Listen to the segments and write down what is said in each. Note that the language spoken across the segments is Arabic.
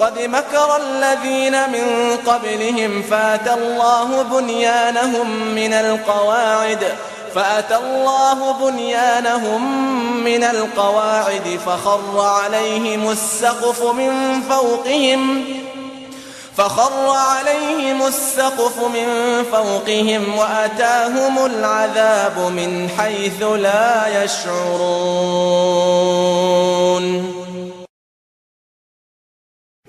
قد مكر الذين من قبلهم فاتى الله بنيانهم من القواعد فأتى الله بنيانهم من القواعد فخر عليهم السقف من فوقهم فخر عليهم السقف من فوقهم وأتاهم العذاب من حيث لا يشعرون.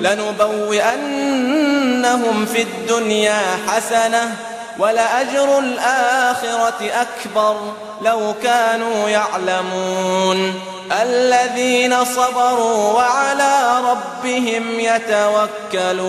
لنبوئنهم في الدنيا حسنة ولأجر الآخرة أكبر لو كانوا يعلمون. الذين صبروا وعلى ربهم يتوكلون.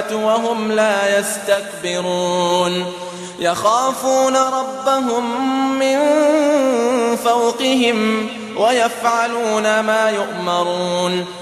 والملائكة وهم لا يستكبرون. يخافون ربهم من فوقهم ويفعلون ما يؤمرون.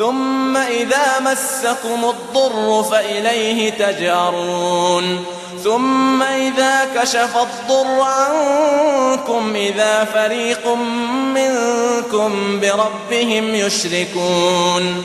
ثم إذا مسكم الضر فإليه تجأرون. ثم إذا كشف الضر عنكم إذا فريق منكم بربهم يشركون.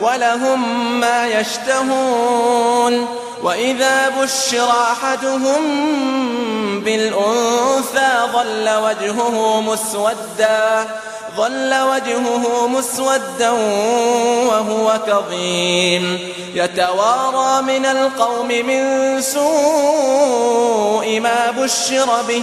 ولهم ما يشتهون وإذا بشر أحدهم بالأنثى ظل وجهه مسودا ظل وجهه مسودا وهو كظيم. يتوارى من القوم من سوء ما بشر به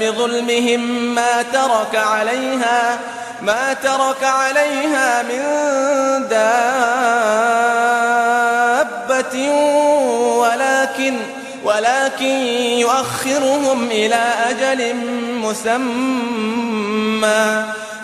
بظلمهم ما ترك عليها ما ترك عليها من دابة ولكن ولكن يؤخرهم إلى أجل مسمى.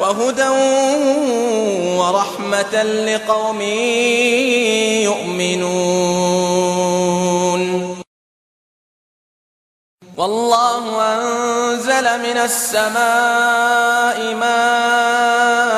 وهدى ورحمة لقوم يؤمنون. والله أنزل من السماء ماء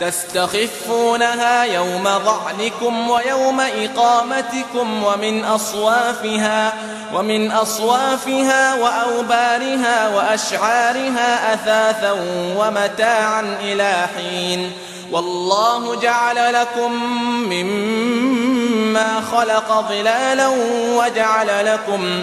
تستخفونها يوم ظعنكم ويوم إقامتكم ومن أصوافها ومن أصوافها وأوبارها وأشعارها أثاثا ومتاعا إلى حين. والله جعل لكم مما خلق ظلالا وجعل لكم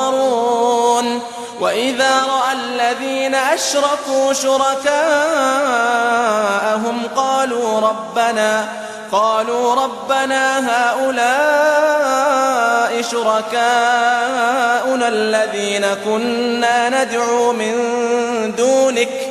وإذا رأى الذين أشركوا شركاءهم قالوا ربنا قالوا ربنا هؤلاء شركاؤنا الذين كنا ندعو من دونك.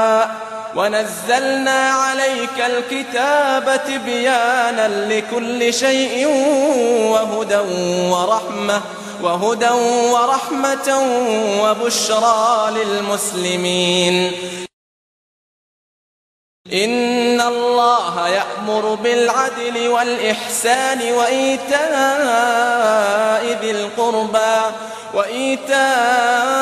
ونزلنا عليك الكتاب تبيانا لكل شيء وهدى ورحمة وهدى ورحمة وبشرى للمسلمين. إن الله يأمر بالعدل والإحسان وإيتاء ذي القربى وإيتاء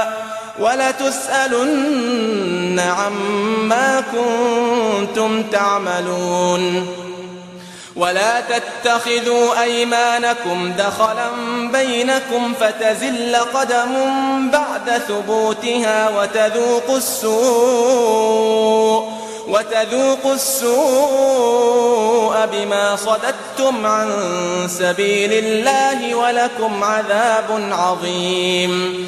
ولتسألن عما كنتم تعملون ولا تتخذوا أيمانكم دخلا بينكم فتزل قدم بعد ثبوتها وتذوقوا السوء وتذوقوا السوء بما صددتم عن سبيل الله ولكم عذاب عظيم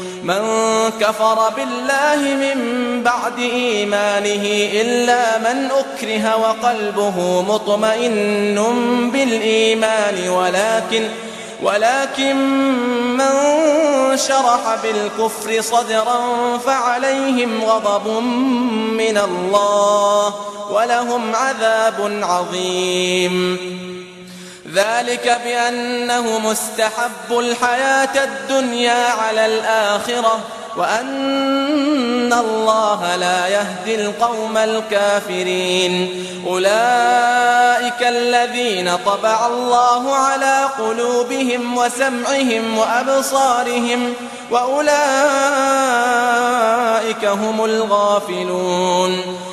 من كفر بالله من بعد إيمانه إلا من أكره وقلبه مطمئن بالإيمان ولكن ولكن من شرح بالكفر صدرا فعليهم غضب من الله ولهم عذاب عظيم. ذلك بأنه مستحب الحياة الدنيا على الآخرة وأن الله لا يهدي القوم الكافرين. أولئك الذين طبع الله على قلوبهم وسمعهم وأبصارهم وأولئك هم الغافلون.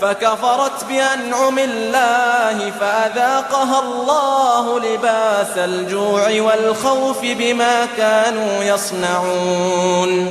فكفرت بأنعم الله فأذاقها الله لباس الجوع والخوف بما كانوا يصنعون.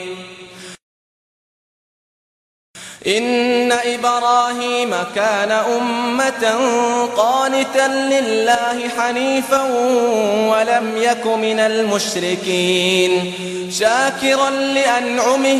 إن إبراهيم كان أمة قانتا لله حنيفا ولم يك من المشركين شاكرا لأنعمه